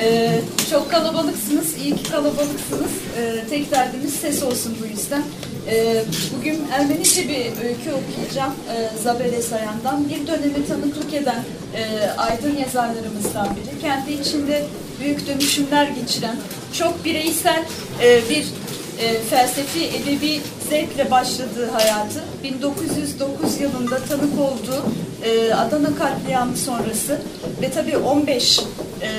Ee, çok kalabalıksınız, iyi ki kalabalıksınız. Ee, tek derdimiz ses olsun bu yüzden. Ee, bugün Ermenice bir öykü okuyacağım ee, Zabele Sayan'dan. Bir dönemi tanıklık eden e, aydın yazarlarımızdan biri. Kendi içinde büyük dönüşümler geçiren, çok bireysel e, bir e, felsefi, edebi zevkle başladığı hayatı 1909 yılında tanık olduğu e, Adana katliamı sonrası ve tabii 15 e,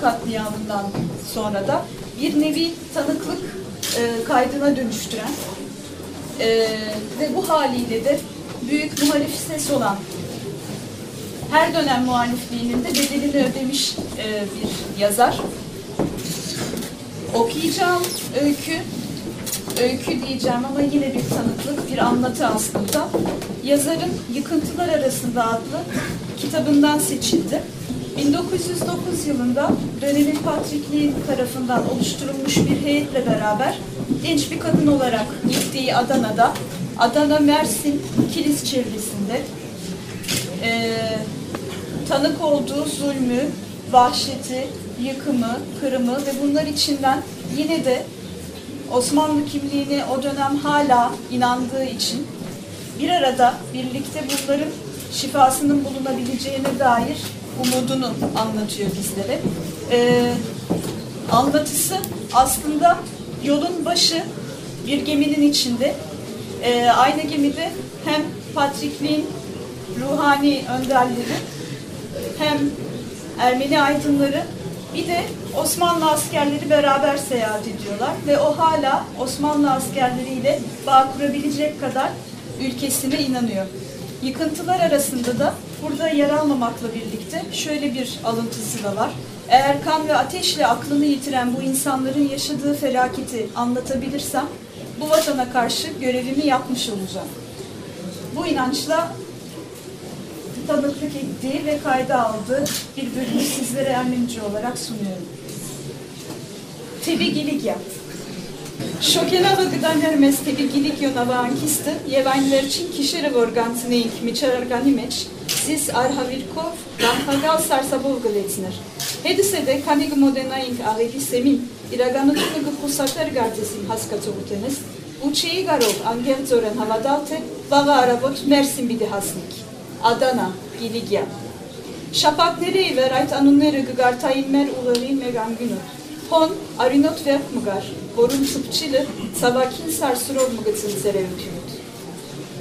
katliamından sonra da bir nevi tanıklık e, kaydına dönüştüren e, ve bu haliyle de büyük muhalif ses olan her dönem muhalifliğinin de bedelini ödemiş e, bir yazar. Okuyacağım öykü, öykü diyeceğim ama yine bir tanıklık, bir anlatı aslında. Yazarın Yıkıntılar Arasında adlı kitabından seçildi. 1909 yılında dönemin Patrikliği tarafından oluşturulmuş bir heyetle beraber genç bir kadın olarak gittiği Adana'da, Adana Mersin Kilis çevresinde e, tanık olduğu zulmü, vahşeti, yıkımı, kırımı ve bunlar içinden yine de Osmanlı kimliğine o dönem hala inandığı için bir arada birlikte bunların şifasının bulunabileceğine dair umudunu anlatıyor bizlere. Ee, anlatısı aslında yolun başı bir geminin içinde. Ee, aynı gemide hem Patrikliğin ruhani önderleri hem Ermeni aydınları bir de Osmanlı askerleri beraber seyahat ediyorlar ve o hala Osmanlı askerleriyle bağ kurabilecek kadar ülkesine inanıyor. Yıkıntılar arasında da burada yer almamakla birlikte birlikte şöyle bir alıntısı da var. Eğer kan ve ateşle aklını yitiren bu insanların yaşadığı felaketi anlatabilirsem bu vatana karşı görevimi yapmış olacağım. Bu inançla tanıklık ettiği ve kayda aldığı bir bölümü sizlere Ermenice olarak sunuyorum. Tebi Giligya Şokelava gıdaner mestebi Giligyo nava ankistin, yevenler için kişere vorgantını ik miçer organimeç, զիս արհավիրքով գանխագալ սարսաբով գլեցներ հետս է դե քանի գմոդենայինք աղելի սեմին իրականությունը գխուսակեր գարձեսին հասկացողութենես ու չէի կարող անգեղձորեն հավատալ թե վաղը արավոտ մերսին պիտի հասնիք Ադանա Գիլիգիա Շապատները ի վեր այդ անունները կգարթային մեր ուղեղի մեկ անգյունով Հոն արինոտ վերք մգար, որում սպչիլը ծավակին սարսուրով մգծին ծերևությունուտ։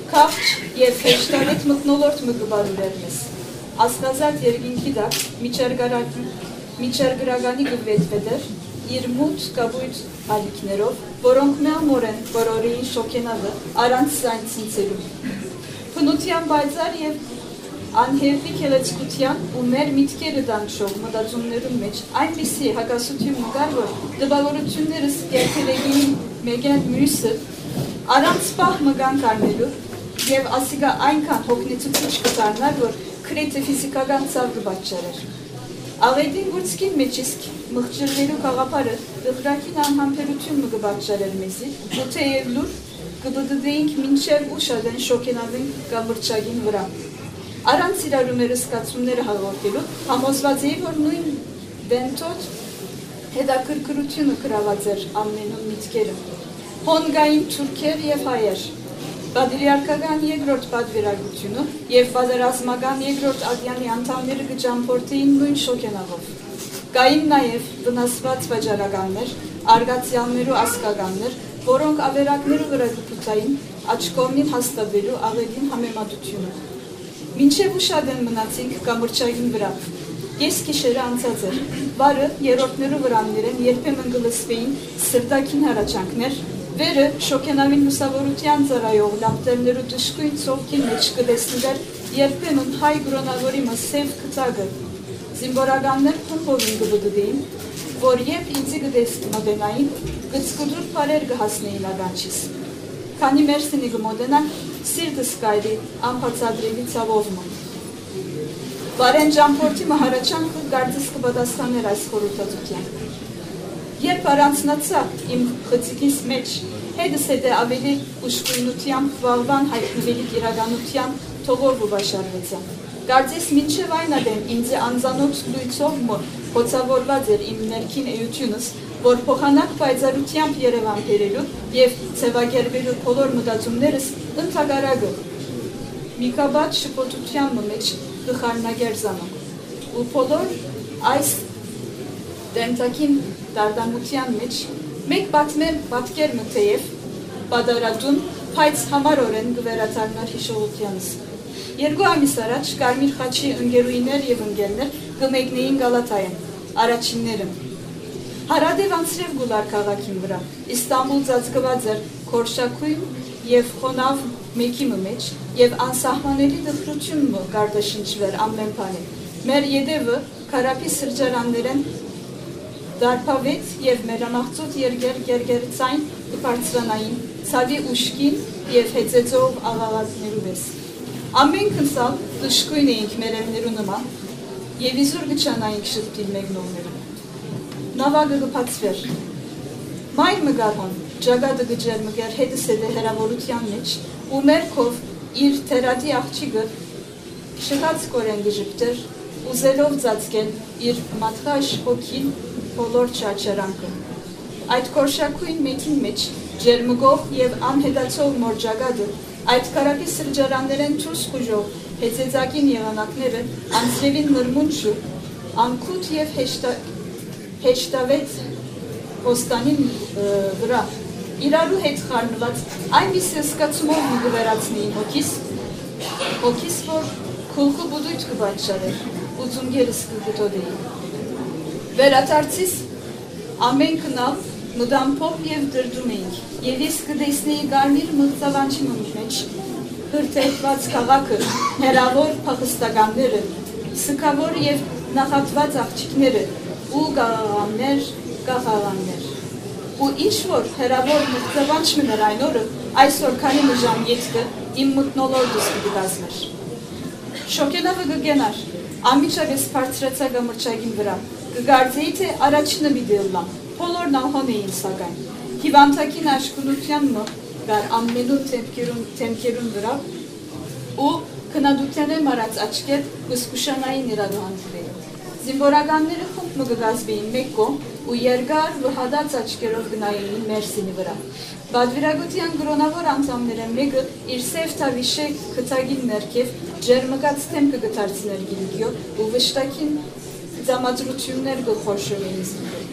Կավչ և հեշտարետ մտնոլորդ մգբարուրեր մեզ։ Ասնազատ երգինքի դակ միջարգրագանի գվետվեդեր, իր մութ կավույտ ալիքներով, որոնք մեամոր են որորեին շոքենալը, արանց սայն ցինցելու։ Փնության բայցար և անհերվի քելեցկության ու մեր միտքերը դանչող մտածումներում մեջ այնպիսի հակասություն կար, որ դպավորություններս երթելեգին մեկեն մյուսը առանց պահ մգան կարնելու եւ ասիգա այնքան հոգնեցուցիչ կդառնար, որ քրեթե ֆիզիկական ցավ կբաճարեր։ Աղեդին գուցքին մեջ իսկ մղջրվելու գաղափարը դղրակին անհամբերություն մը կբաճարեր մեզի, ու թեև լուր կբդդեինք մինչև ուշադեն շոկենալին կամ մրճագին վրա։ Առանց իրարումերը սկացումները հաղորդելու համոզված էի, որ նույն վենթոտ հետաքրքրությունը գրաված էր ամենում միտքերը։ Հոնգային թուրքեր եւ հայեր, Պատրիարքական երկրորդ պատվիրակությունը եւ պատերազմական երկրորդ ադյանի անդամները կճամփորդեին նույն շոկենավով։ Կային նաեւ վնասված վաճառականներ, արգացիալներ ու ասկականներ, որոնք ավերակները վրա կփութային աչքովին հաստատվելու ավելին համեմատությունը։ Մինչև ուշադեն մնացինք կամրջային վրա։ Ես գիշերը անցած էր։ Վարը երրորդներու վրաններեն երբեմն գլսվեին սրտակին հառաչանքներ, վերը շոկենավին լուսավորության ծառայող լապտերներու դժկույն ծովքին մեջ կլեսնվեր երբեմն հայ գրոնավորի մսև կծագը։ Զիմբորականներ փոփովին գբդդեին, որ երբ ինձի գտեսք մոտենային, գծկուդուր բարեր կհասնեին ագանչիս։ Քանի մերսինի գմոտենան սիրտս կայրի անբացադրելի ցավով մոտ։ Բարեն ճամփորդի մահարաչանքը գարձես կպատասխաներ այս խորհրդածության։ Երբ առանցնացա իմ խցիկիս մեջ, հետս հետը ավելի ուշկույնությամբ վաղվան հայտնվելի իրականության թողով ու բաշարվեցա։ Կարծես մինչև այն ադեմ ինձ անձանոց լույցով մոր խոցավորված էր իմ ներքին էությունս, որ փոխանակ պայծառությամբ Երևան բերելու եւ ցեվագերբելու բոլոր մտածումներս ընդհանրագը Միկաբաց շփոթության մեջ գխարնագերզանոք ու բոլոր այս դենտակին դարդամության մեջ մեկ պատմել պատկեր մթեև պադարատուն փայց համարորեն գվերացարնար հիշողությանս Երկու ամիս առաջ Կարմիր խաչի ընկերուիներ եւ ընկերներ կմեկնեին Գալաթայեն, առաջինները։ Հարադև անցրև գուլար քաղաքին վրա, Իստանբուլ ծածկված էր քորշակույն եւ խոնավ մեկի մեջ եւ անսահմանելի դժրություն գարդաշնչվեր ամեն բանի։ Մեր յետևը Կարապի սրճարաններեն դարփավեց եւ մերանախծոտ երգեր գերգերցային բարձրանային ցավի ուշքին եւ հեծեծով աղաղակներու վես։ Ամենքնսալ դժկույն էինք մեր էվներու նման եւ իզուր գչանայինք շտկիլ մեկնողները։ Նավագը գփացվեր։ Մայր մգարհոն ջագադը գջեր մգեր հետս է հերավորության մեջ ու մերքով իր թերատի աղջիկը շղած կորեն գժպտեր ուզելով ծածկել իր մատխաշ հոգին բոլոր չաչարանքը։ Այդ կորշակույն մեկին մեջ ջերմգող եւ անհետացող մորջագադը Այդ կարապի սրճարաններեն չուս խուժով հեծեծակին եղանակները անձրևին նրմունչու, անքուտ և հեշտավեց ոստանին վրա, իրարու հետ խարնված այնպիսի սկացումով մի գվերացնեին հոգիս, հոգիս, որ քուլխու բուդույթ կբաչարեր, ու ձունգերս կգտոդեին։ Վերադարձիս ամեն կնավ մդամփով եւ դրդում էինք։ Եվ ես կտեսնեի Գարմիր մղձավանջի մեջ հրթեհված քաղաքը, հերավոր փախստականները, սքավոր եւ նախատված աղջիկները ու գաղաղաններ, գաղաղաններ։ Ու ինչ որ հերավոր մղձավանջ մներ այն օրը, այսօր քանի մժամ ետքը իմ մտնոլորդս կգազմեր։ Շոկենավը գգենար, ամիջավես բարձրացա գամրջագին վրա, կգարձեի, թե առաջինը մի դելլամ, բոլորն ահոն էին սակայն։ Հիվանդակին աշխունության մը գար ամենու թեմքերուն, թեմքերուն վրա ու քնադության եմ արած աչկետ գսկուշանային իրադուհանդրել։ Զինվորականները խումբ մը գգազվեին մեկ կողմ ու երկար վհադած աչկերով գնային մերսինի վրա։ Բադվիրագության գրոնավոր անդամները մեկը իր սև թավիշե քթագին ներքև ջերմկած թեմ կգթարցներ գիլգիո ու վշտակին ձամադրություններ գխորշովեին զինվոր։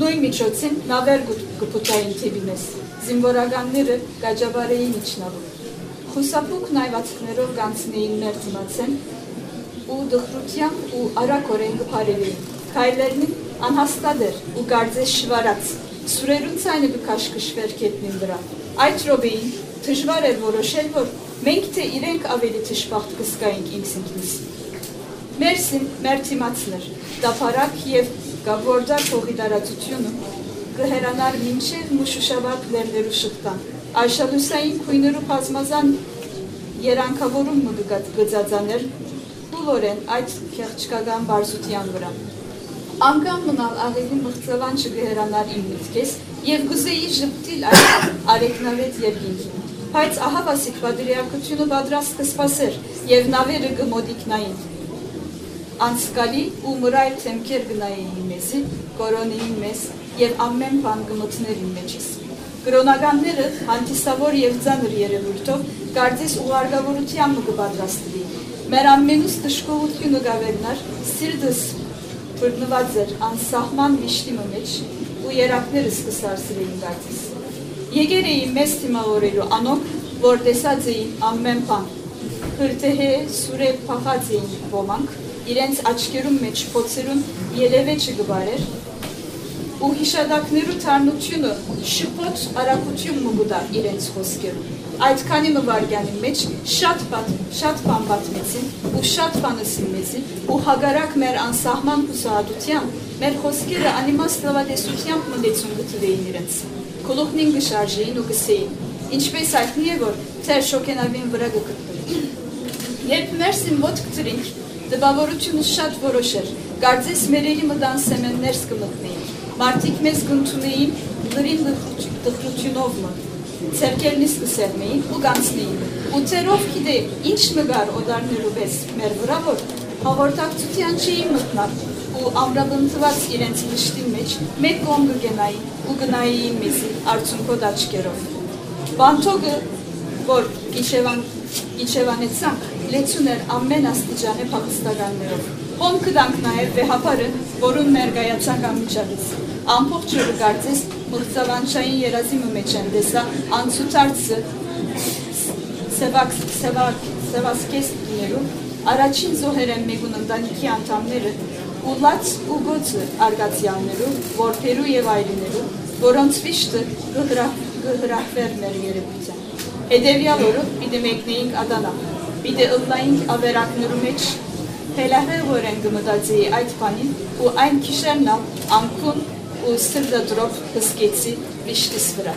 Նույն միջոցին նավեր գպուտային թիվինես, զինվորականները գաջաբարեին իջնալու։ Խուսապուկ նայվածքներով գանցնեին մեր ծնացեն ու դխրությամբ ու արակորեն գպարելեին։ Քայլերնին անհաստատ էր ու գարձես շվարած, սուրերուն ցայնը գքաշկշվեր կետնին վրա։ Այդ ռոբեին դժվար էր որոշել, որ մենք թե իրենք ավելի թշպախտ կսկայինք ինքս ինքնիս։ Մերսին մեր թիմացներ, դափարակ եւ Գաբորդար փողի տարածությունը կհերանար մինչև մուշուշաբակ լերներու շղթան։ Այշալուսային քույներու բազմազան երանքավորում գծածաներ բոլորեն այդ քեղճկական բարզության վրա։ Անգամ մնալ աղելի մղծավան չգհերանար իմ միտքես եւ գուզեի ժպտիլ այդ արեկնավետ երկինքին։ Բայց ահա վասիկ պատրիարքությունը պատրաստ կսպասեր եւ նավերը գմոդիկնային անցկալի ու մրայլ թեմքեր գնային մեզի, կորոնեին մեզ եւ ամեն բան գմտներին մեջիս։ Կրոնականները հանդիսավոր եւ ծանր երևույթով կարծես ուղարկավորությամբ կպատրաստվի։ Մեր ամենուս դժկողությունը գավերնար սիրտս բռնված էր անսահման միշտի մեջ ու երակներս կսարսրեին կարծես։ Եկեր էին մեզ թիմավորելու անոնք, որ տեսած էին ամեն բան։ Հրտեհե սուրե փախած էին ոմանք, իրենց աչքերում մեջ փոցերուն ելևեջը գբարեր ու հիշադակներու թարնությունը շփոթ արագություն մգուտար իրենց խոսքերում այդքանի մվարգյանի մեջ շատ բան շատ բան պատմեցին ու շատ բան ասիմեցին ու հագարակ մեր անսահման հուսահատությամբ մեր խոսքերը անիմաստ լավատեսությամբ մտեցում գտվեին իրենց գլուխնին գշարժեին ու գսեին ինչպես հայտնի է որ թեր շոկենավին վրա գտնվի երբ մերսին ոտք ծրինք Տպավորությունը շատ որոշ էր։ Կարծես մերերի մտան սեմեններ սկմտնեին։ Մարդիկ մեզ կընդունեին լրին դխրությունով մը։ Ցերկերնից կսերմեին ու կանցնեին։ Ու ծերով գիտե ինչ մգար օդարներու պես մեր վրա որ հաղորդակցության չի մտնար ու ամրաբնթված իրենց լշտի մեջ մեկ կողմ կգենայի ու գնայի մեզի արցունքոտ աչկերով։ Բանթոգը, որ գիշևան, գիշևանեցանք, լեցուն էր ամեն աստիճանի փախստականներով։ Հոմ կդանք նաև վեհապարը, որուն ներգայացանք անմիջավից։ Ամբողջ օրը կարծես մղծավանչային երազի մեջ են դեսա անցուցարցը սևակ, սևակ, սևասկես լինելու, առաջին զոհեր են մեկուն ընտանիքի անդամները, ու լաց ու գոցը արգացյաններու, որբերու եւ այլիներու, որոնց վիշտը գհրահվեր մեր երևույթյան։ Հետևյալ օրը պիտի մեկնեինք Ադանա, պիտի ըլլայինք ավերակներու մեջ Հելահեղ են գմտածի այդ բանին ու այն քիշերն անկուն ու սրդադրով հսկեցի վիշտիս վրա։